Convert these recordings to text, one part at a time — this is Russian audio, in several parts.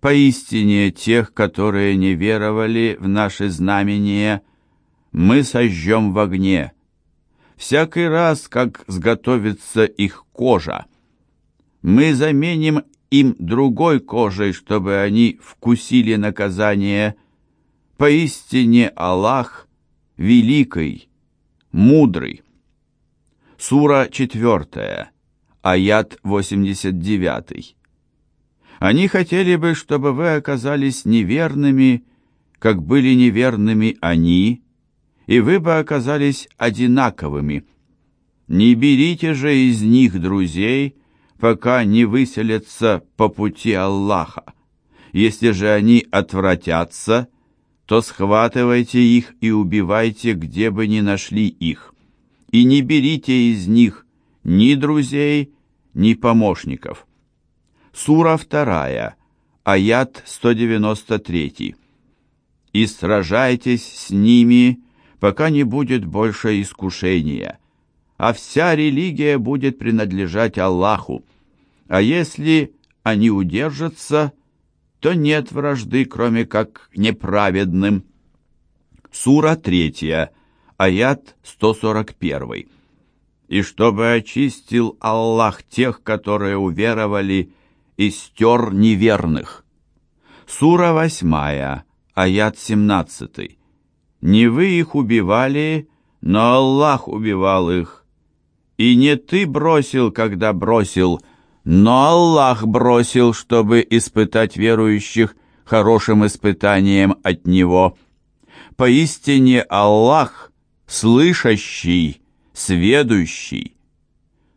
Поистине тех, которые не веровали в наши знамения, мы сожжем в огне. Всякий раз, как сготовится их кожа, мы заменим им другой кожей, чтобы они вкусили наказание. Поистине Аллах великий, мудрый. Сура 4, аят 89. Они хотели бы, чтобы вы оказались неверными, как были неверными они, и вы бы оказались одинаковыми. Не берите же из них друзей, пока не выселятся по пути Аллаха. Если же они отвратятся, то схватывайте их и убивайте, где бы ни нашли их, и не берите из них ни друзей, ни помощников. Сура 2, аят 193. «И сражайтесь с ними, пока не будет больше искушения, а вся религия будет принадлежать Аллаху. А если они удержатся, то нет вражды, кроме как неправедным». Сура 3, аят 141. «И чтобы очистил Аллах тех, которые уверовали, и стер неверных». Сура 8, аят 17. «Не вы их убивали, но Аллах убивал их. И не ты бросил, когда бросил, но Аллах бросил, чтобы испытать верующих хорошим испытанием от Него. Поистине Аллах слышащий, сведущий».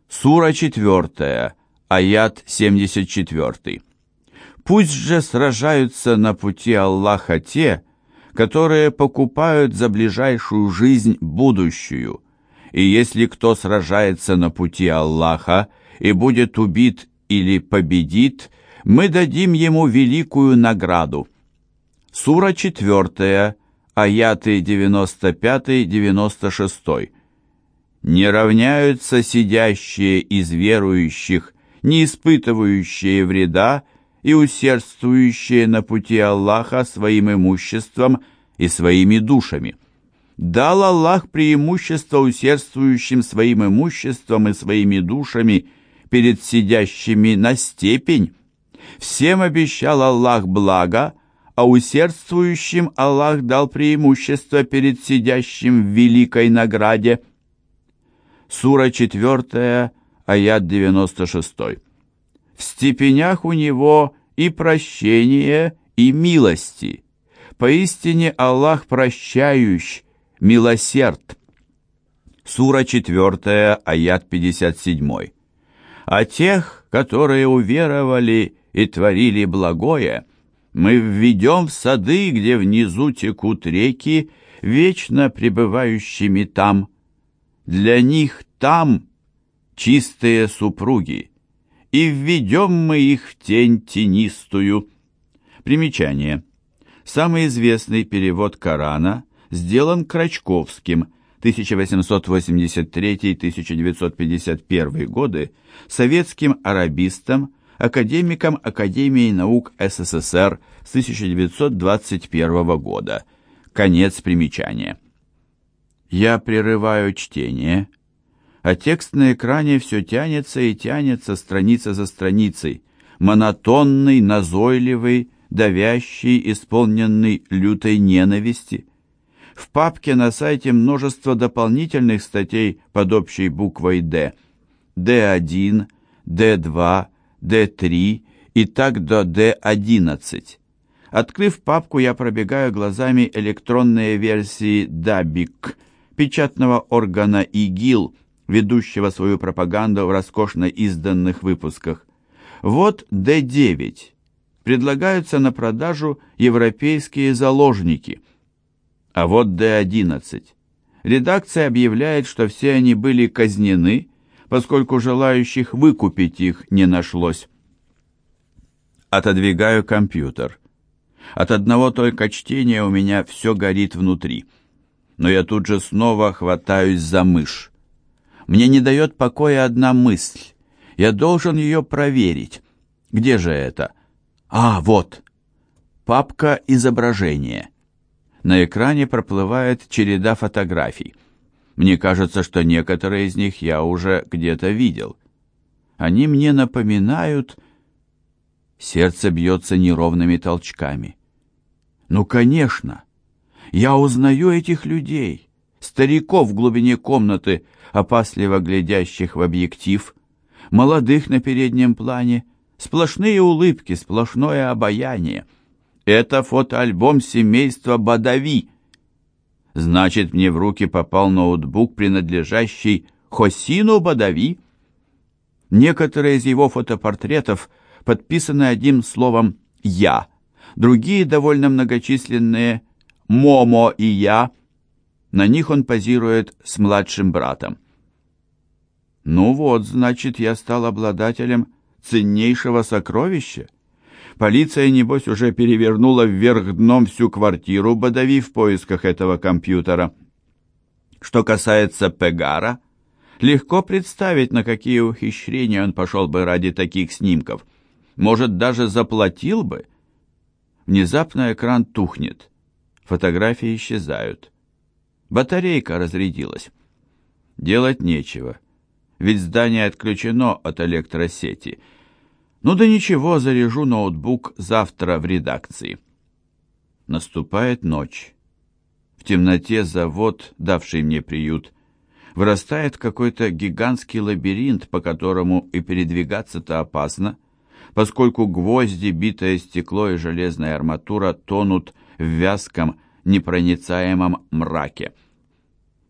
Сура 4, аят 74. «Пусть же сражаются на пути Аллаха те, которые покупают за ближайшую жизнь будущую. И если кто сражается на пути Аллаха и будет убит или победит, мы дадим ему великую награду». Сура 4, аяты 95-96. «Не равняются сидящие из верующих не испытывающие вреда и усердствующие на пути Аллаха своим имуществом и своими душами. Дал Аллах преимущество усердствующим своим имуществом и своими душами перед сидящими на степень. Всем обещал Аллах благо, а усердствующим Аллах дал преимущество перед сидящим в великой награде. Сура 4, аят 96. В степенях у него и прощение, и милости. Поистине Аллах прощающий, милосерд. Сура 4, аят 57. А тех, которые уверовали и творили благое, мы введем в сады, где внизу текут реки, вечно пребывающими там. Для них там чистые супруги, и введем мы их в тень тенистую. Примечание. Самый известный перевод Корана сделан Крачковским 1883-1951 годы советским арабистом, академиком Академии наук СССР с 1921 года. Конец примечания. Я прерываю чтение – а текст на экране все тянется и тянется страница за страницей, монотонный, назойливый, давящий, исполненный лютой ненависти. В папке на сайте множество дополнительных статей под общей буквой «Д». Д1, Д2, Д3 и так до Д11. Открыв папку, я пробегаю глазами электронные версии «Дабик», печатного органа ИГИЛ, ведущего свою пропаганду в роскошно изданных выпусках. Вот Д9. Предлагаются на продажу европейские заложники. А вот Д11. Редакция объявляет, что все они были казнены, поскольку желающих выкупить их не нашлось. Отодвигаю компьютер. От одного только чтения у меня все горит внутри. Но я тут же снова хватаюсь за мышь. Мне не дает покоя одна мысль. Я должен ее проверить. Где же это? А, вот. Папка изображения. На экране проплывает череда фотографий. Мне кажется, что некоторые из них я уже где-то видел. Они мне напоминают... Сердце бьется неровными толчками. Ну, конечно, я узнаю этих людей, стариков в глубине комнаты, опасливо глядящих в объектив, молодых на переднем плане, сплошные улыбки, сплошное обаяние. Это фотоальбом семейства Бадави. Значит, мне в руки попал ноутбук, принадлежащий Хосину Бадави. Некоторые из его фотопортретов подписаны одним словом «Я», другие довольно многочисленные «Момо» и «Я». На них он позирует с младшим братом. Ну вот, значит, я стал обладателем ценнейшего сокровища. Полиция, небось, уже перевернула вверх дном всю квартиру, Бадави в поисках этого компьютера. Что касается Пегара, легко представить, на какие ухищрения он пошел бы ради таких снимков. Может, даже заплатил бы. Внезапно экран тухнет. Фотографии исчезают. Батарейка разрядилась. Делать нечего ведь здание отключено от электросети. Ну да ничего, заряжу ноутбук завтра в редакции. Наступает ночь. В темноте завод, давший мне приют, вырастает какой-то гигантский лабиринт, по которому и передвигаться-то опасно, поскольку гвозди, битое стекло и железная арматура тонут в вязком, непроницаемом мраке.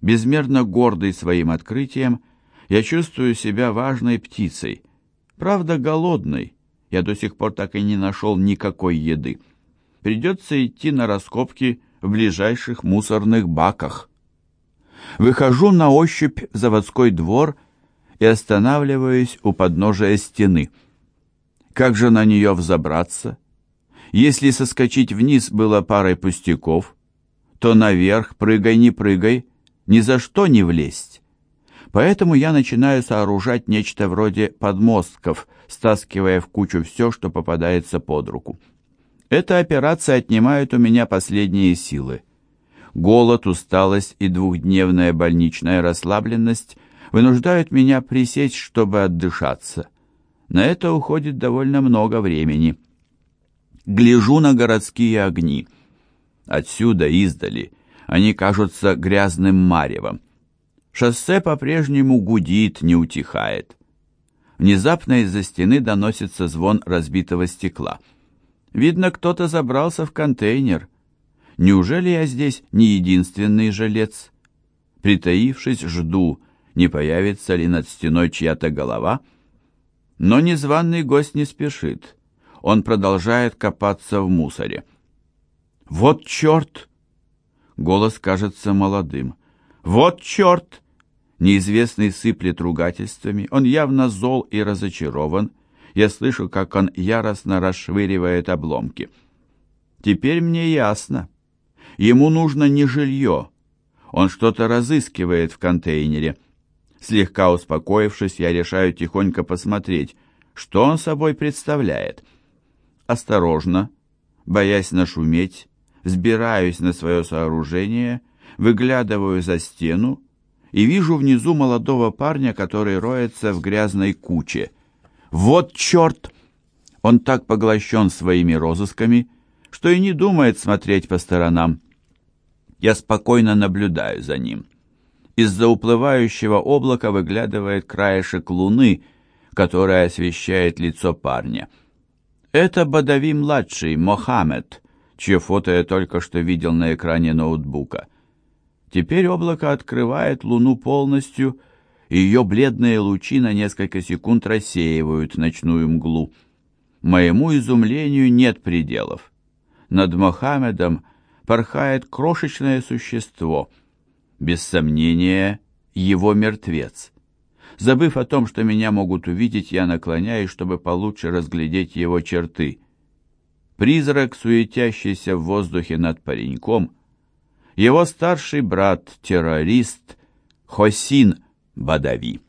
Безмерно гордый своим открытием, я чувствую себя важной птицей. Правда, голодной. Я до сих пор так и не нашел никакой еды. Придется идти на раскопки в ближайших мусорных баках. Выхожу на ощупь в заводской двор и останавливаюсь у подножия стены. Как же на нее взобраться? Если соскочить вниз было парой пустяков, то наверх, прыгай, не прыгай, ни за что не влезть. Поэтому я начинаю сооружать нечто вроде подмостков, стаскивая в кучу все, что попадается под руку. Эта операция отнимает у меня последние силы. Голод, усталость и двухдневная больничная расслабленность вынуждают меня присесть, чтобы отдышаться. На это уходит довольно много времени. Гляжу на городские огни. Отсюда, издали, они кажутся грязным маревом. Шоссе по-прежнему гудит, не утихает. Внезапно из-за стены доносится звон разбитого стекла. Видно, кто-то забрался в контейнер. Неужели я здесь не единственный жилец? Притаившись, жду, не появится ли над стеной чья-то голова. Но незваный гость не спешит. Он продолжает копаться в мусоре. «Вот черт!» Голос кажется молодым. «Вот черт! Неизвестный сыплет ругательствами, он явно зол и разочарован. Я слышу, как он яростно расшвыривает обломки. Теперь мне ясно. Ему нужно не жилье. Он что-то разыскивает в контейнере. Слегка успокоившись, я решаю тихонько посмотреть, что он собой представляет. Осторожно, боясь нашуметь, взбираюсь на свое сооружение, выглядываю за стену и вижу внизу молодого парня, который роется в грязной куче. Вот черт! Он так поглощен своими розысками, что и не думает смотреть по сторонам. Я спокойно наблюдаю за ним. Из-за уплывающего облака выглядывает краешек луны, которая освещает лицо парня. Это Бадави-младший, Мохаммед, чье фото я только что видел на экране ноутбука. Теперь облако открывает Луну полностью, и ее бледные лучи на несколько секунд рассеивают ночную мглу. Моему изумлению нет пределов. Над Мохаммедом порхает крошечное существо. Без сомнения, его мертвец. Забыв о том, что меня могут увидеть, я наклоняюсь, чтобы получше разглядеть его черты. Призрак, суетящийся в воздухе над пареньком — его старший брат, террорист Хосин Бадави.